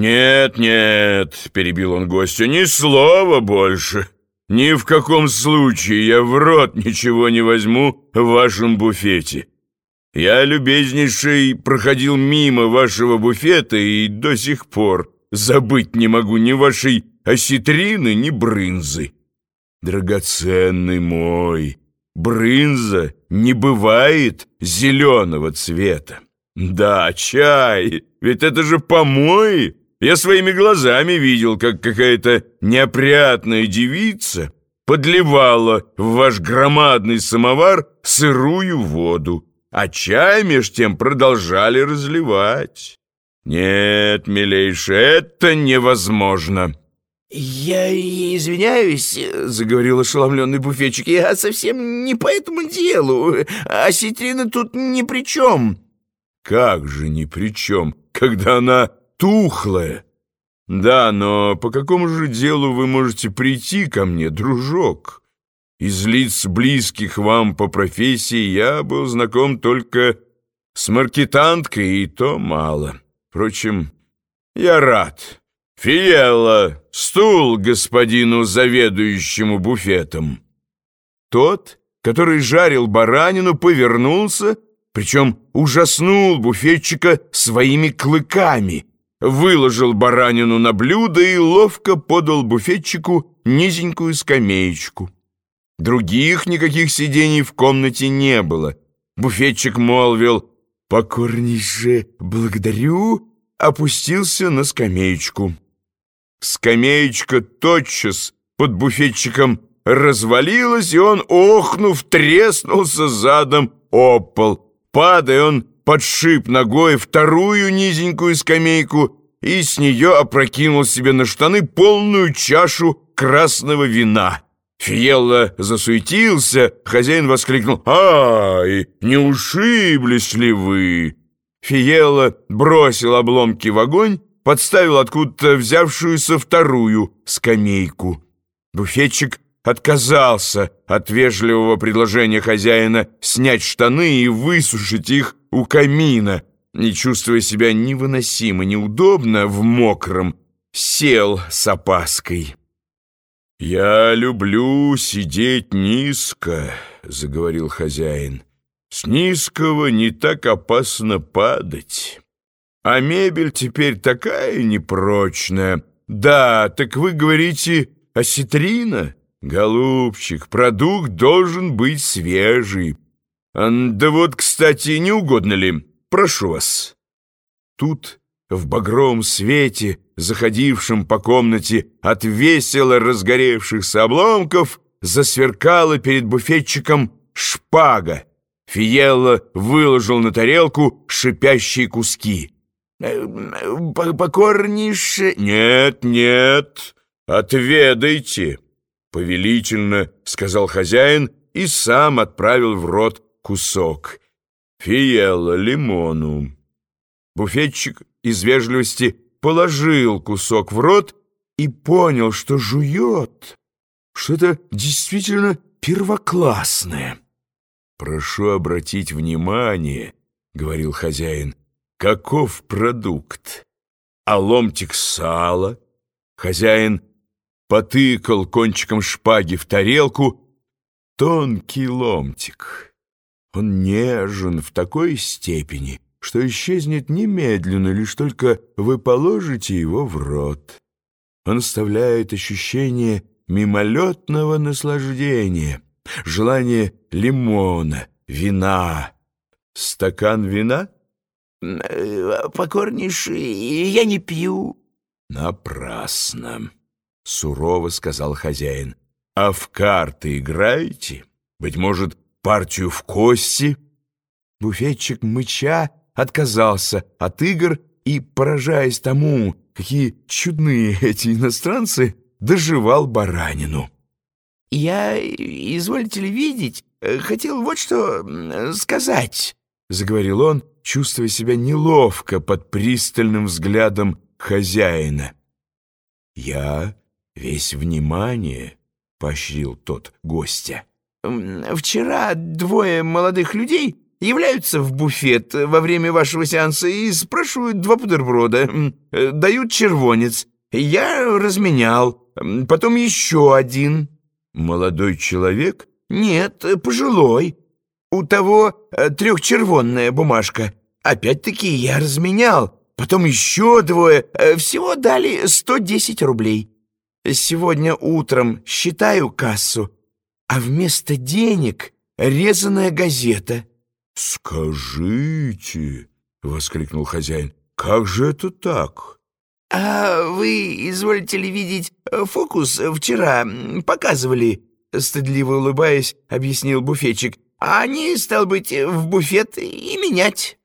«Нет, нет», — перебил он гостя, — «ни слова больше. Ни в каком случае я в рот ничего не возьму в вашем буфете. Я, любезнейший, проходил мимо вашего буфета и до сих пор забыть не могу ни вашей осетрины, ни брынзы. Драгоценный мой, брынза не бывает зеленого цвета. Да, чай, ведь это же помои. Я своими глазами видел, как какая-то неопрятная девица подливала в ваш громадный самовар сырую воду а чай меж тем продолжали разливать. Нет, милейший, это невозможно. «Я извиняюсь», — заговорил ошеломленный буфетчик, «я совсем не по этому делу. Осетрина тут ни при чем». «Как же ни при чем, когда она тухлая?» «Да, но по какому же делу вы можете прийти ко мне, дружок?» Из лиц, близких вам по профессии, я был знаком только с маркетанткой, и то мало. Впрочем, я рад. Фиелла, стул господину заведующему буфетом. Тот, который жарил баранину, повернулся, причем ужаснул буфетчика своими клыками, выложил баранину на блюдо и ловко подал буфетчику низенькую скамеечку. Других никаких сидений в комнате не было. Буфетчик молвил «Покорнейше благодарю», опустился на скамеечку. Скамеечка тотчас под буфетчиком развалилась, и он, охнув, треснулся задом об пол. Падая, он подшип ногой вторую низенькую скамейку и с нее опрокинул себе на штаны полную чашу красного вина. Фиелла засуетился, хозяин воскликнул «Ай, не ушиблись ли вы?» Фиелла бросил обломки в огонь, подставил откуда-то взявшуюся вторую скамейку. Буфетчик отказался от вежливого предложения хозяина снять штаны и высушить их у камина, не чувствуя себя невыносимо неудобно в мокром, сел с опаской. «Я люблю сидеть низко», — заговорил хозяин. «С низкого не так опасно падать. А мебель теперь такая непрочная. Да, так вы говорите, осетрина? Голубчик, продукт должен быть свежий. Да вот, кстати, не угодно ли? Прошу вас». Тут в багровом свете, заходившем по комнате от весело разгоревшихся обломков, засверкала перед буфетчиком шпага. Фиелла выложил на тарелку шипящие куски. Э, «Покорнейше...» «Нет, нет, отведайте!» Повелительно сказал хозяин и сам отправил в рот кусок. Фиелла лимону. Буфетчик из вежливости положил кусок в рот и понял, что жует, что это действительно первоклассное. «Прошу обратить внимание», — говорил хозяин, — «каков продукт? А ломтик сала?» Хозяин потыкал кончиком шпаги в тарелку. Тонкий ломтик. Он нежен в такой степени, что исчезнет немедленно, лишь только вы положите его в рот. Он оставляет ощущение мимолетного наслаждения, желание лимона, вина. Стакан вина? Покорнейший, я не пью. Напрасно, сурово сказал хозяин. А в карты играете? Быть может, партию в кости? Буфетчик мыча отказался от игр и, поражаясь тому, какие чудные эти иностранцы, доживал баранину. «Я, изволите ли видеть, хотел вот что сказать», — заговорил он, чувствуя себя неловко под пристальным взглядом хозяина. «Я весь внимание», — поощрил тот гостя. «Вчера двое молодых людей являются в буфет во время вашего сеанса и спрашивают два бутерброда, э, дают червонец. Я разменял, потом еще один. Молодой человек? Нет, пожилой. У того э, трехчервонная бумажка. Опять-таки я разменял. Потом еще двое. Э, всего дали 110 рублей. Сегодня утром считаю кассу, а вместо денег резаная газета. «Скажите», — воскликнул хозяин, — «как же это так?» «А вы изволите ли видеть э, фокус вчера показывали?» Стыдливо улыбаясь, объяснил буфетчик. «А они, стал быть, в буфет и менять».